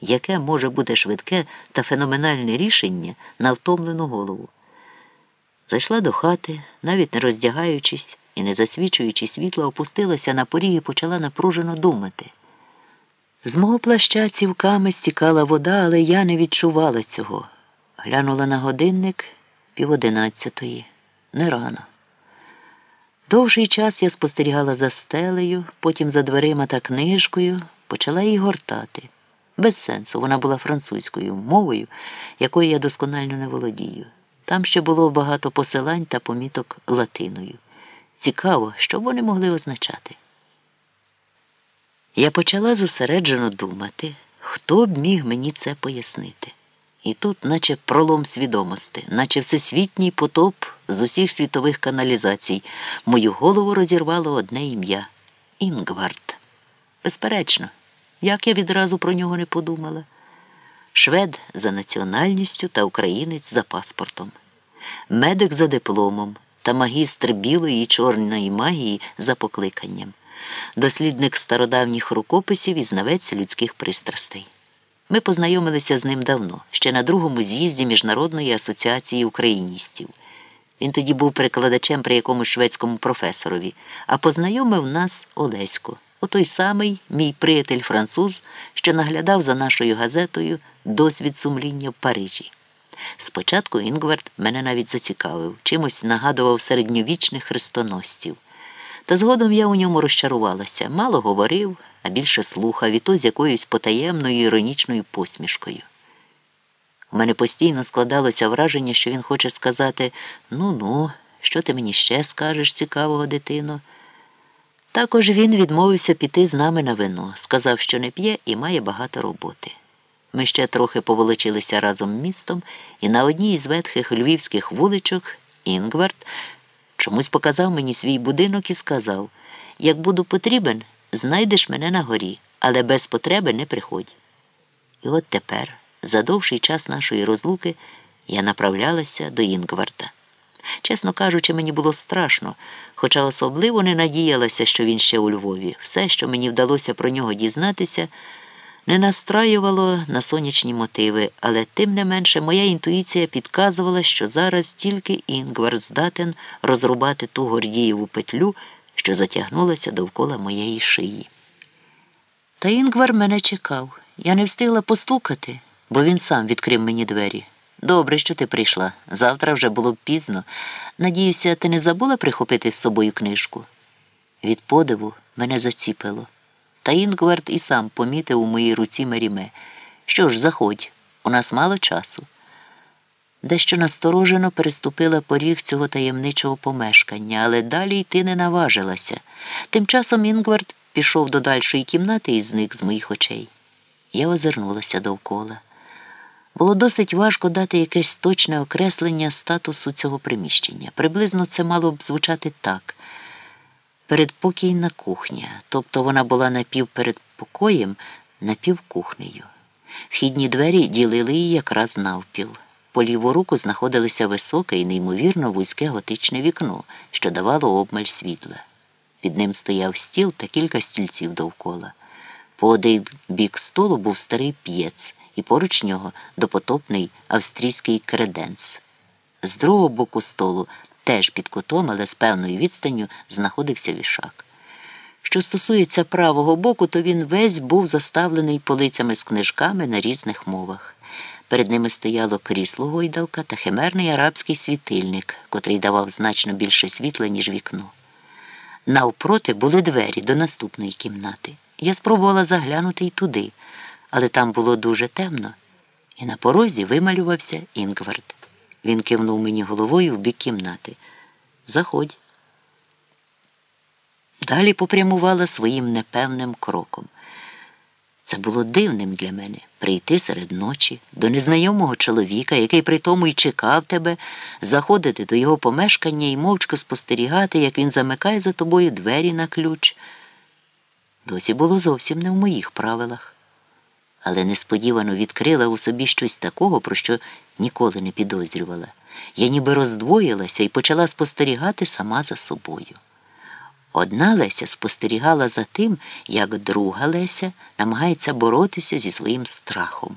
яке може бути швидке та феноменальне рішення на втомлену голову. Зайшла до хати, навіть не роздягаючись і не засвічуючи світла, опустилася на поріг і почала напружено думати. З мого плаща цівками стікала вода, але я не відчувала цього. Глянула на годинник пів одинадцятої. Не рано. Довший час я спостерігала за стелею, потім за дверима та книжкою, почала її гортати. Без сенсу, вона була французькою мовою, якою я досконально не володію. Там ще було багато посилань та поміток латиною. Цікаво, що вони могли означати. Я почала зосереджено думати, хто б міг мені це пояснити. І тут, наче пролом свідомості, наче всесвітній потоп з усіх світових каналізацій, мою голову розірвало одне ім'я Інгвард. Безперечно, як я відразу про нього не подумала. Швед за національністю та українець за паспортом, медик за дипломом та магістр білої і чорної магії за покликанням, дослідник стародавніх рукописів і знавець людських пристрастей. Ми познайомилися з ним давно, ще на другому з'їзді Міжнародної асоціації україністів. Він тоді був перекладачем при якомусь шведському професорові, а познайомив нас Олесько, отой самий мій приятель француз, що наглядав за нашою газетою досвід сумління в Парижі. Спочатку Інгвард мене навіть зацікавив, чимось нагадував середньовічних хрестоносців. Та згодом я у ньому розчарувалася, мало говорив, а більше слухав, і то з якоюсь потаємною іронічною посмішкою. У мене постійно складалося враження, що він хоче сказати ну ну, що ти мені ще скажеш, цікавого дитино. Також він відмовився піти з нами на вино, сказав, що не п'є і має багато роботи. Ми ще трохи поволочилися разом містом, і на одній із ветхих львівських вуличок Інгвард чомусь показав мені свій будинок і сказав як буду потрібен, знайдеш мене на горі, але без потреби не приходь. І от тепер, за довший час нашої розлуки, я направлялася до Інгварда. Чесно кажучи, мені було страшно, хоча особливо не надіялася, що він ще у Львові. Все, що мені вдалося про нього дізнатися, не настраювало на сонячні мотиви, але тим не менше моя інтуїція підказувала, що зараз тільки Інгвард здатен розрубати ту гордієву петлю, що затягнулася довкола моєї шиї. Та Інгвар мене чекав. Я не встигла постукати, бо він сам відкрив мені двері. Добре, що ти прийшла. Завтра вже було б пізно. Надіюся, ти не забула прихопити з собою книжку. Від подиву мене заціпило. Та Інгвар і сам помітив у моїй руці Меріме. Що ж, заходь, у нас мало часу. Дещо насторожено переступила поріг цього таємничого помешкання, але далі йти не наважилася. Тим часом Інгвард пішов до дальшої кімнати і зник з моїх очей. Я озирнулася довкола. Було досить важко дати якесь точне окреслення статусу цього приміщення. Приблизно це мало б звучати так. Передпокійна кухня, тобто вона була напівпередпокоєм, напівкухнею. Вхідні двері ділили її якраз навпіл. По ліву руку знаходилося високе і неймовірно вузьке готичне вікно, що давало обмаль світла. Під ним стояв стіл та кілька стільців довкола. По один бік столу був старий п'єц, і поруч нього допотопний австрійський креденс. З другого боку столу, теж під кутом, але з певною відстанню, знаходився вішак. Що стосується правого боку, то він весь був заставлений полицями з книжками на різних мовах. Перед ними стояло крісло гойдалка та химерний арабський світильник, котрий давав значно більше світла, ніж вікно. Навпроти були двері до наступної кімнати. Я спробувала заглянути й туди, але там було дуже темно, і на порозі вималювався Інгвард. Він кивнув мені головою в бік кімнати. Заходь. Далі попрямувала своїм непевним кроком. Це було дивним для мене прийти серед ночі до незнайомого чоловіка, який при тому й чекав тебе, заходити до його помешкання і мовчки спостерігати, як він замикає за тобою двері на ключ. Досі було зовсім не в моїх правилах, але несподівано відкрила у собі щось такого, про що ніколи не підозрювала. Я ніби роздвоїлася і почала спостерігати сама за собою. Одна Леся спостерігала за тим, як друга Леся намагається боротися зі своїм страхом.